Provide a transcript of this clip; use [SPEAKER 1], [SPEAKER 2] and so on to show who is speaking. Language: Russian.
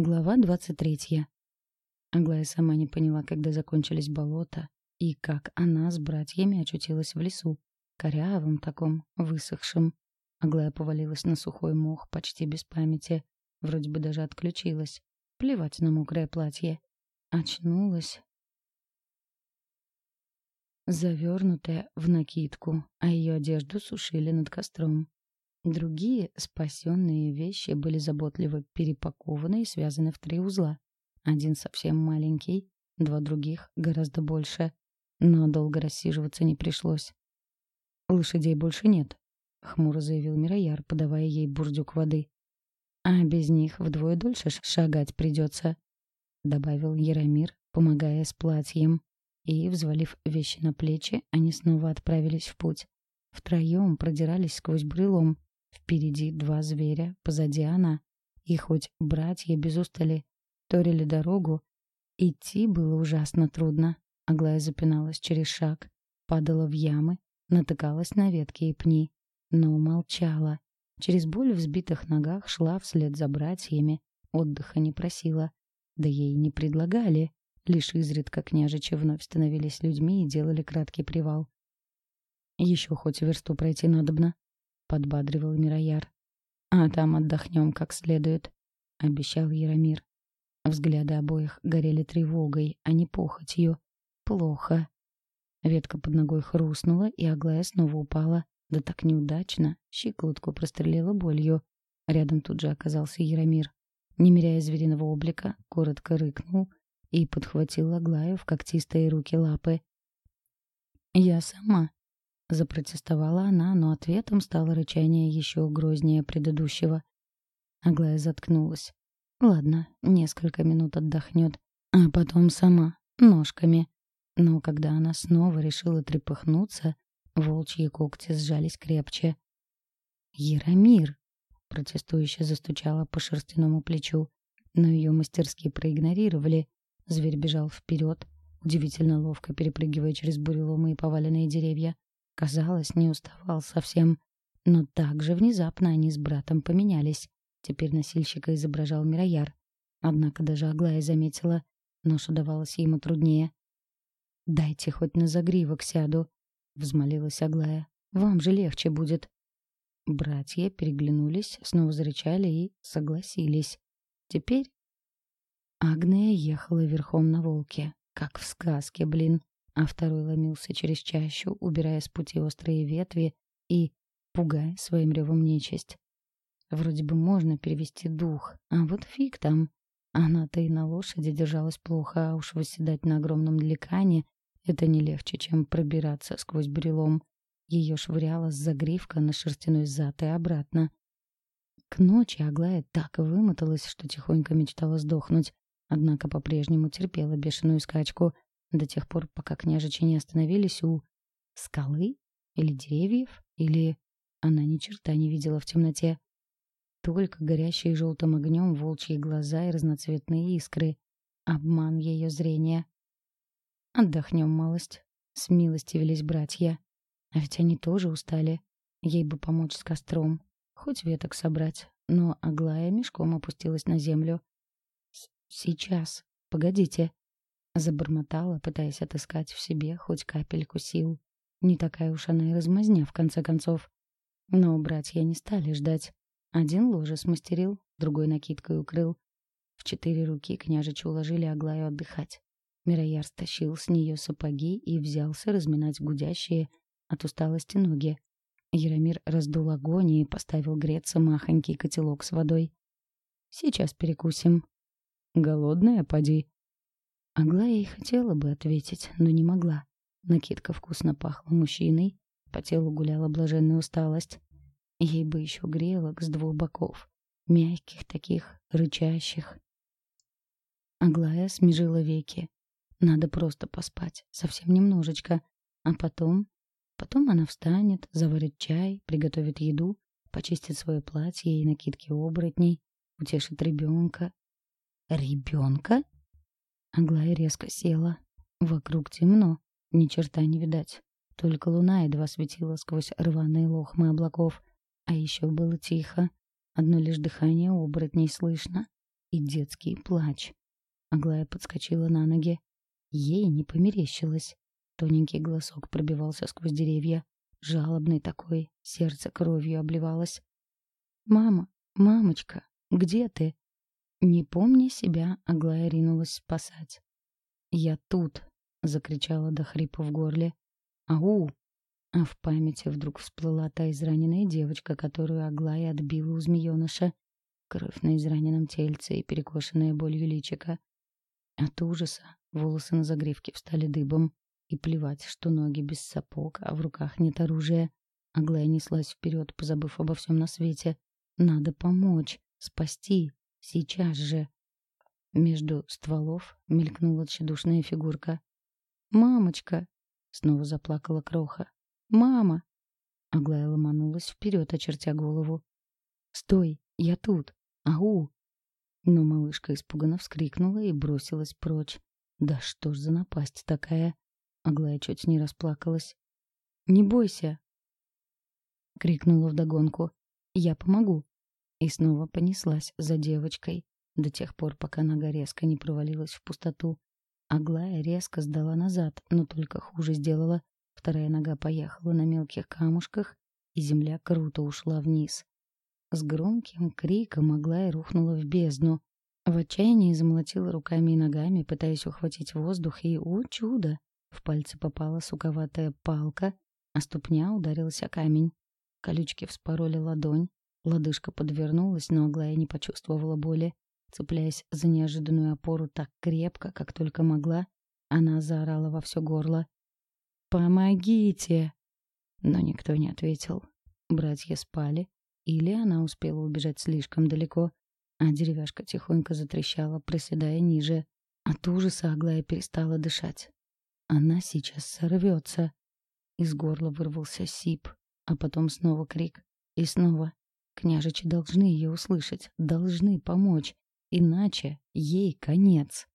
[SPEAKER 1] Глава двадцать третья. Аглая сама не поняла, когда закончились болота, и как она с братьями очутилась в лесу, корявом таком, высохшем. Аглая повалилась на сухой мох почти без памяти, вроде бы даже отключилась. Плевать на мокрое платье. Очнулась. Завернутая в накидку, а ее одежду сушили над костром. Другие спасенные вещи были заботливо перепакованы и связаны в три узла. Один совсем маленький, два других гораздо больше. Но долго рассиживаться не пришлось. «Лошадей больше нет», — хмуро заявил Мирояр, подавая ей бурдюк воды. «А без них вдвое дольше шагать придется», — добавил Яромир, помогая с платьем. И, взвалив вещи на плечи, они снова отправились в путь. Втроем продирались сквозь брылом, Впереди два зверя, позади она. И хоть братья без устали торили дорогу, идти было ужасно трудно. Аглая запиналась через шаг, падала в ямы, натыкалась на ветки и пни, но молчала. Через боль в сбитых ногах шла вслед за братьями, отдыха не просила. Да ей не предлагали. Лишь изредка княжичи вновь становились людьми и делали краткий привал. Еще хоть версту пройти надобно, — подбадривал Мирояр. «А там отдохнем как следует», — обещал Яромир. Взгляды обоих горели тревогой, а не похотью. «Плохо». Ветка под ногой хрустнула, и Аглая снова упала. Да так неудачно, щиколотку прострелила болью. Рядом тут же оказался Яромир. Не меряя звериного облика, коротко рыкнул и подхватил Аглаю в когтистые руки лапы. «Я сама», Запротестовала она, но ответом стало рычание еще грознее предыдущего. Аглая заткнулась. Ладно, несколько минут отдохнет, а потом сама, ножками. Но когда она снова решила трепыхнуться, волчьи когти сжались крепче. «Яромир!» — протестующе застучала по шерстяному плечу, но ее мастерски проигнорировали. Зверь бежал вперед, удивительно ловко перепрыгивая через буреломы и поваленные деревья. Казалось, не уставал совсем. Но так же внезапно они с братом поменялись. Теперь носильщика изображал Мирояр. Однако даже Аглая заметила, ноша давалась ему труднее. «Дайте хоть на загривок сяду», — взмолилась Аглая. «Вам же легче будет». Братья переглянулись, снова зарычали и согласились. Теперь Агния ехала верхом на волке, как в сказке, блин а второй ломился через чащу, убирая с пути острые ветви и пугая своим ревом нечисть. Вроде бы можно перевести дух, а вот фиг там. Она-то и на лошади держалась плохо, а уж восседать на огромном ликане — это не легче, чем пробираться сквозь брелом. Ее швыряло с загривка на шерстяной зад и обратно. К ночи Аглая так вымоталась, что тихонько мечтала сдохнуть, однако по-прежнему терпела бешеную скачку — до тех пор, пока княжичи не остановились у скалы или деревьев, или она ни черта не видела в темноте. Только горящие желтым огнем волчьи глаза и разноцветные искры. Обман ее зрения. Отдохнем малость. С милости велись братья. А ведь они тоже устали. Ей бы помочь с костром. Хоть веток собрать. Но Аглая мешком опустилась на землю. «Сейчас. Погодите». Забормотала, пытаясь отыскать в себе хоть капельку сил. Не такая уж она и размазня, в конце концов. Но братья не стали ждать. Один ложе смастерил, другой накидкой укрыл. В четыре руки княжичи уложили Аглаю отдыхать. Мирояр стащил с нее сапоги и взялся разминать гудящие от усталости ноги. Яромир раздул огонь и поставил греться махонький котелок с водой. «Сейчас перекусим». «Голодная, поди», Аглая и хотела бы ответить, но не могла. Накидка вкусно пахла мужчиной, по телу гуляла блаженная усталость. Ей бы еще грелок с двух боков, мягких таких, рычащих. Аглая смежила веки. Надо просто поспать, совсем немножечко. А потом... Потом она встанет, заварит чай, приготовит еду, почистит свое платье и накидки оборотней, утешит ребенка. Ребенка? Аглая резко села. Вокруг темно, ни черта не видать. Только луна едва светила сквозь рваные лохмы облаков. А еще было тихо. Одно лишь дыхание оборотней слышно. и детский плач. Аглая подскочила на ноги. Ей не померещилось. Тоненький голосок пробивался сквозь деревья. Жалобный такой, сердце кровью обливалось. «Мама, мамочка, где ты?» Не помня себя, Аглая ринулась спасать. «Я тут!» — закричала до хрипа в горле. «Ау!» А в памяти вдруг всплыла та израненная девочка, которую Аглая отбила у змееныша. Кровь на израненном тельце и перекошенная болью личика. От ужаса волосы на загривке встали дыбом. И плевать, что ноги без сапог, а в руках нет оружия. Аглая неслась вперед, позабыв обо всем на свете. Надо помочь, спасти, сейчас же. Между стволов мелькнула тщедушная фигурка. «Мамочка!» — снова заплакала Кроха. «Мама!» Аглая ломанулась вперед, очертя голову. «Стой! Я тут! Ау!» Но малышка испуганно вскрикнула и бросилась прочь. «Да что ж за напасть такая?» Аглая чуть не расплакалась. «Не бойся!» — крикнула вдогонку. «Я помогу!» И снова понеслась за девочкой, до тех пор, пока нога резко не провалилась в пустоту. Аглая резко сдала назад, но только хуже сделала. Вторая нога поехала на мелких камушках, и земля круто ушла вниз. С громким криком Аглая рухнула в бездну. В отчаянии замолотила руками и ногами, пытаясь ухватить воздух, и, о чудо, в пальцы попала суковатая палка, а ступня ударилась о камень. Колючки вспороли ладонь, лодыжка подвернулась, но Аглая не почувствовала боли. Цепляясь за неожиданную опору так крепко, как только могла, она заорала во все горло. «Помогите!» Но никто не ответил. Братья спали, или она успела убежать слишком далеко, а деревяшка тихонько затрещала, проседая ниже. От ужаса Аглая перестала дышать. Она сейчас сорвется. Из горла вырвался сип, а потом снова крик. И снова. Княжичи должны ее услышать, должны помочь, иначе ей конец.